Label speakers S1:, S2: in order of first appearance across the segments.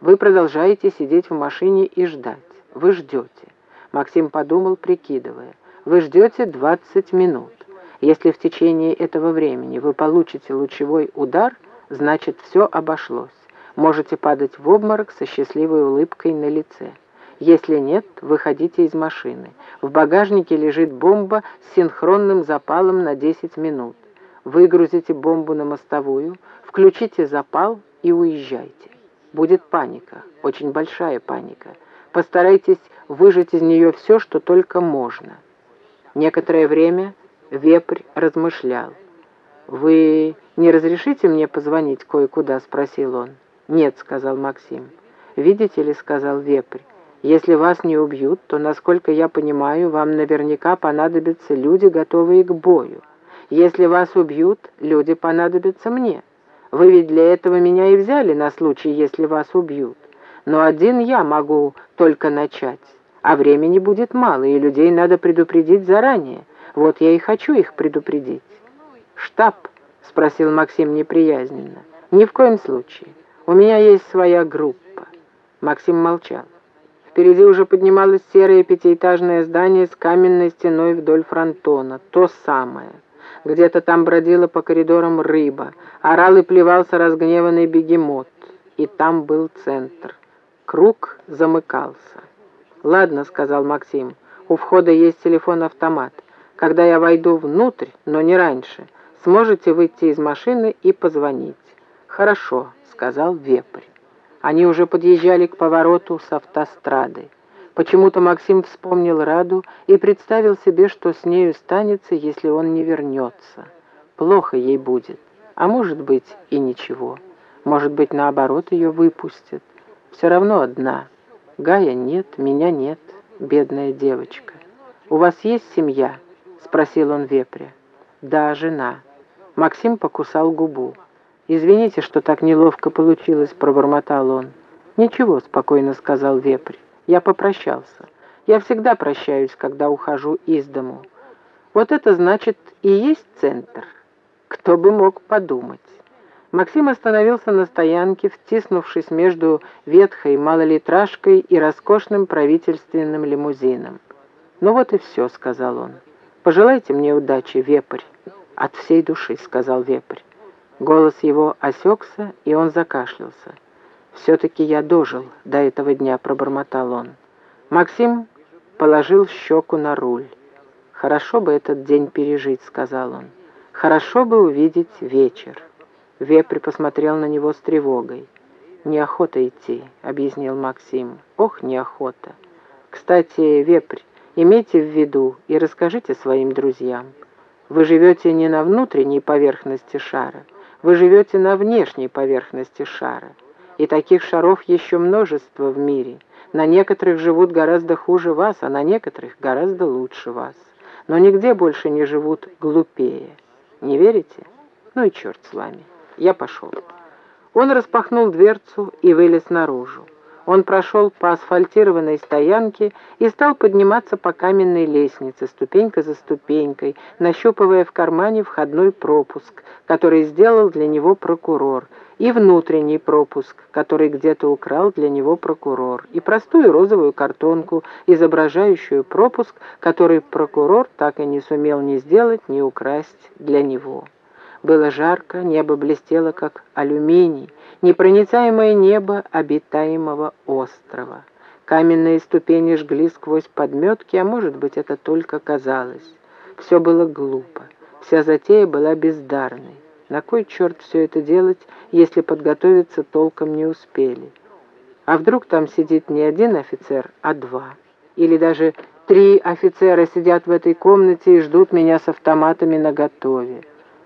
S1: Вы продолжаете сидеть в машине и ждать. Вы ждете. Максим подумал, прикидывая. Вы ждете 20 минут. Если в течение этого времени вы получите лучевой удар, значит все обошлось. Можете падать в обморок со счастливой улыбкой на лице. Если нет, выходите из машины. В багажнике лежит бомба с синхронным запалом на 10 минут. Выгрузите бомбу на мостовую, включите запал и уезжайте. Будет паника, очень большая паника. Постарайтесь выжать из нее все, что только можно. Некоторое время Вепрь размышлял. «Вы не разрешите мне позвонить кое-куда?» — спросил он. «Нет», — сказал Максим. «Видите ли», — сказал Вепрь, «если вас не убьют, то, насколько я понимаю, вам наверняка понадобятся люди, готовые к бою. Если вас убьют, люди понадобятся мне. Вы ведь для этого меня и взяли на случай, если вас убьют. Но один я могу только начать, а времени будет мало, и людей надо предупредить заранее. Вот я и хочу их предупредить. «Штаб?» — спросил Максим неприязненно. «Ни в коем случае. У меня есть своя группа». Максим молчал. Впереди уже поднималось серое пятиэтажное здание с каменной стеной вдоль фронтона. То самое. Где-то там бродила по коридорам рыба. Орал и плевался разгневанный бегемот. И там был центр. Круг замыкался. «Ладно», — сказал Максим, — «у входа есть телефон-автомат. Когда я войду внутрь, но не раньше, сможете выйти из машины и позвонить». «Хорошо», — сказал Вепрь. Они уже подъезжали к повороту с автострады. Почему-то Максим вспомнил Раду и представил себе, что с нею станется, если он не вернется. Плохо ей будет, а может быть и ничего. Может быть, наоборот, ее выпустят. Все равно одна. Гая нет, меня нет, бедная девочка. У вас есть семья?» — спросил он вепря. «Да, жена». Максим покусал губу. «Извините, что так неловко получилось», — пробормотал он. «Ничего», — спокойно сказал вепрь. «Я попрощался. Я всегда прощаюсь, когда ухожу из дому. Вот это значит и есть центр. Кто бы мог подумать». Максим остановился на стоянке, втиснувшись между ветхой малолитражкой и роскошным правительственным лимузином. «Ну вот и все», — сказал он. «Пожелайте мне удачи, вепрь». «От всей души», — сказал вепрь. Голос его осекся, и он закашлялся. «Все-таки я дожил до этого дня», — пробормотал он. Максим положил щеку на руль. «Хорошо бы этот день пережить», — сказал он. «Хорошо бы увидеть вечер». Вепрь посмотрел на него с тревогой. «Неохота идти», — объяснил Максим. «Ох, неохота. Кстати, Вепрь, Имейте в виду и расскажите своим друзьям. Вы живете не на внутренней поверхности шара, вы живете на внешней поверхности шара. И таких шаров еще множество в мире. На некоторых живут гораздо хуже вас, а на некоторых гораздо лучше вас. Но нигде больше не живут глупее. Не верите? Ну и черт с вами. Я пошел. Он распахнул дверцу и вылез наружу. Он прошел по асфальтированной стоянке и стал подниматься по каменной лестнице, ступенька за ступенькой, нащупывая в кармане входной пропуск, который сделал для него прокурор, и внутренний пропуск, который где-то украл для него прокурор, и простую розовую картонку, изображающую пропуск, который прокурор так и не сумел ни сделать, ни украсть для него. Было жарко, небо блестело, как алюминий, непроницаемое небо обитаемого острова. Каменные ступени жгли сквозь подметки, а может быть, это только казалось. Все было глупо, вся затея была бездарной. На кой черт все это делать, если подготовиться толком не успели? А вдруг там сидит не один офицер, а два? Или даже три офицера сидят в этой комнате и ждут меня с автоматами наготове?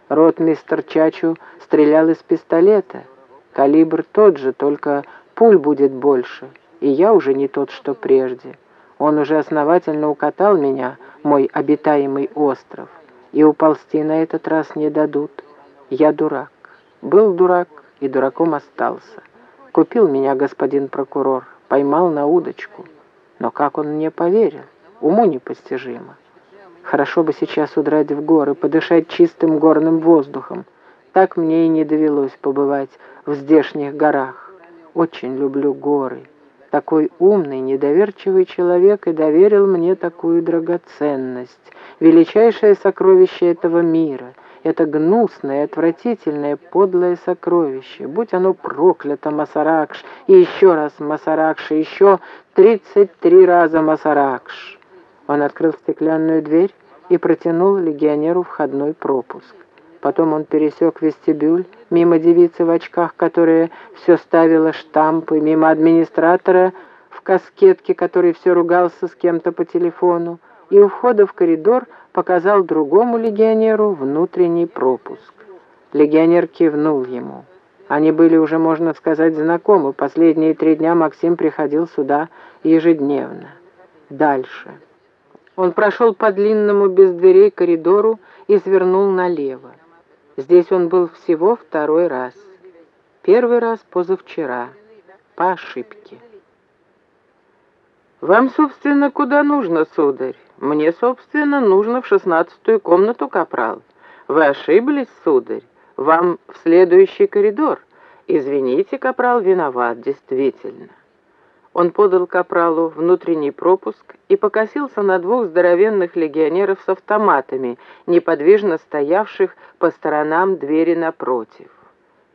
S1: Ротмистр Чачу стрелял из пистолета. Калибр тот же, только пуль будет больше, и я уже не тот, что прежде. Он уже основательно укатал меня, мой обитаемый остров, и уползти на этот раз не дадут. Я дурак. Был дурак и дураком остался. Купил меня господин прокурор, поймал на удочку. Но как он мне поверил? Уму непостижимо. Хорошо бы сейчас удрать в горы, подышать чистым горным воздухом. Так мне и не довелось побывать в здешних горах. очень люблю горы. Такой умный, недоверчивый человек и доверил мне такую драгоценность, величайшее сокровище этого мира. Это гнусное, отвратительное, подлое сокровище. Будь оно проклято, Масаракш, и еще раз Масаракш, и еще тридцать три раза Масаракш. Он открыл стеклянную дверь и протянул легионеру входной пропуск. Потом он пересек вестибюль, мимо девицы в очках, которая все ставила штампы, мимо администратора в каскетке, который все ругался с кем-то по телефону, и у входа в коридор показал другому легионеру внутренний пропуск. Легионер кивнул ему. Они были уже, можно сказать, знакомы. Последние три дня Максим приходил сюда ежедневно. Дальше. Он прошел по длинному без дверей коридору и свернул налево. Здесь он был всего второй раз. Первый раз позавчера, по ошибке. «Вам, собственно, куда нужно, сударь? Мне, собственно, нужно в шестнадцатую комнату, капрал. Вы ошиблись, сударь? Вам в следующий коридор. Извините, капрал виноват, действительно». Он подал капралу внутренний пропуск и покосился на двух здоровенных легионеров с автоматами, неподвижно стоявших по сторонам двери напротив.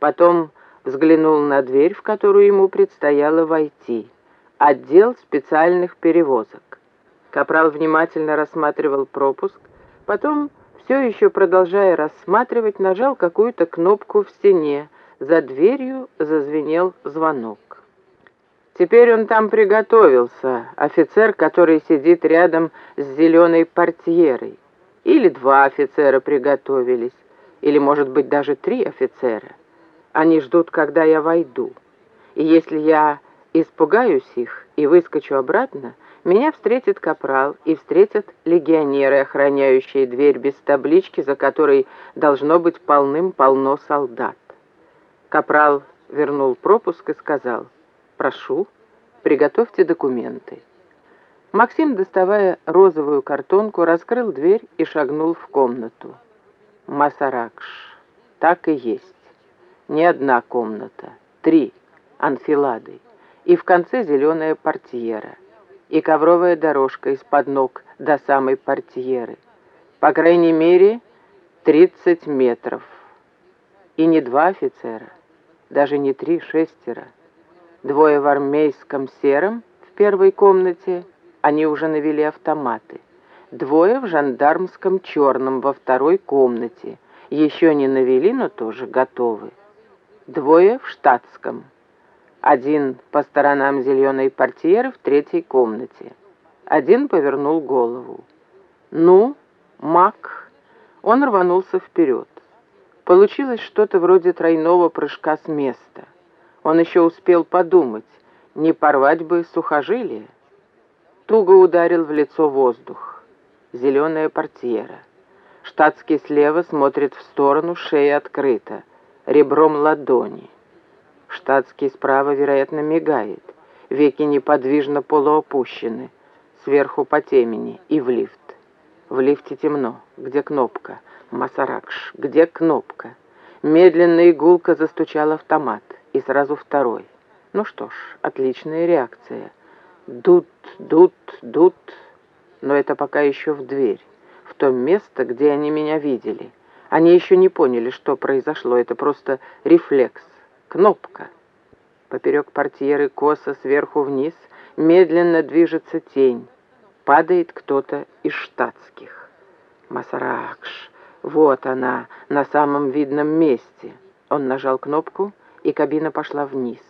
S1: Потом взглянул на дверь, в которую ему предстояло войти. Отдел специальных перевозок. Капрал внимательно рассматривал пропуск, потом, все еще продолжая рассматривать, нажал какую-то кнопку в стене. За дверью зазвенел звонок. Теперь он там приготовился, офицер, который сидит рядом с зеленой портьерой. Или два офицера приготовились, или, может быть, даже три офицера. Они ждут, когда я войду. И если я испугаюсь их и выскочу обратно, меня встретит капрал и встретят легионеры, охраняющие дверь без таблички, за которой должно быть полным-полно солдат. Капрал вернул пропуск и сказал — «Прошу, приготовьте документы». Максим, доставая розовую картонку, раскрыл дверь и шагнул в комнату. Масаракш. Так и есть. Не одна комната. Три. Анфилады. И в конце зеленая портьера. И ковровая дорожка из-под ног до самой портьеры. По крайней мере, 30 метров. И не два офицера, даже не три, шестеро. Двое в армейском сером в первой комнате, они уже навели автоматы. Двое в жандармском черном во второй комнате, еще не навели, но тоже готовы. Двое в штатском. Один по сторонам зеленой портьеры в третьей комнате. Один повернул голову. «Ну, маг!» Он рванулся вперед. Получилось что-то вроде тройного прыжка с места — он еще успел подумать, не порвать бы сухожилие. Туго ударил в лицо воздух. Зеленая портьера. Штатский слева смотрит в сторону, шея открыта, ребром ладони. Штатский справа, вероятно, мигает. Веки неподвижно полуопущены. Сверху по темени и в лифт. В лифте темно. Где кнопка? Масаракш. Где кнопка? Медленно игулка застучал автомат и сразу второй. Ну что ж, отличная реакция. Дут, дут, дут. Но это пока еще в дверь, в то место, где они меня видели. Они еще не поняли, что произошло. Это просто рефлекс. Кнопка. Поперек портьеры косо сверху вниз медленно движется тень. Падает кто-то из штатских. Масаракш. Вот она, на самом видном месте. Он нажал кнопку, и кабина пошла вниз.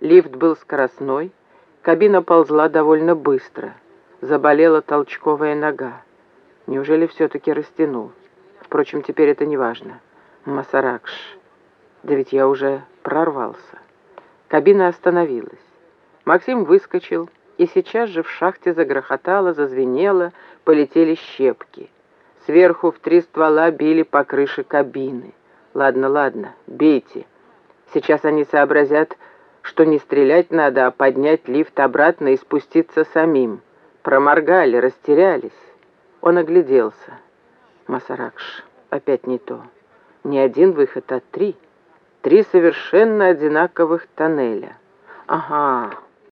S1: Лифт был скоростной, кабина ползла довольно быстро. Заболела толчковая нога. Неужели все-таки растянул? Впрочем, теперь это не важно. Масаракш. Да ведь я уже прорвался. Кабина остановилась. Максим выскочил, и сейчас же в шахте загрохотало, зазвенело, полетели щепки. Сверху в три ствола били по крыше кабины. Ладно, ладно, бейте. Сейчас они сообразят, что не стрелять надо, а поднять лифт обратно и спуститься самим. Проморгали, растерялись. Он огляделся. Масаракш, опять не то. Не один выход, а три. Три совершенно одинаковых тоннеля. Ага,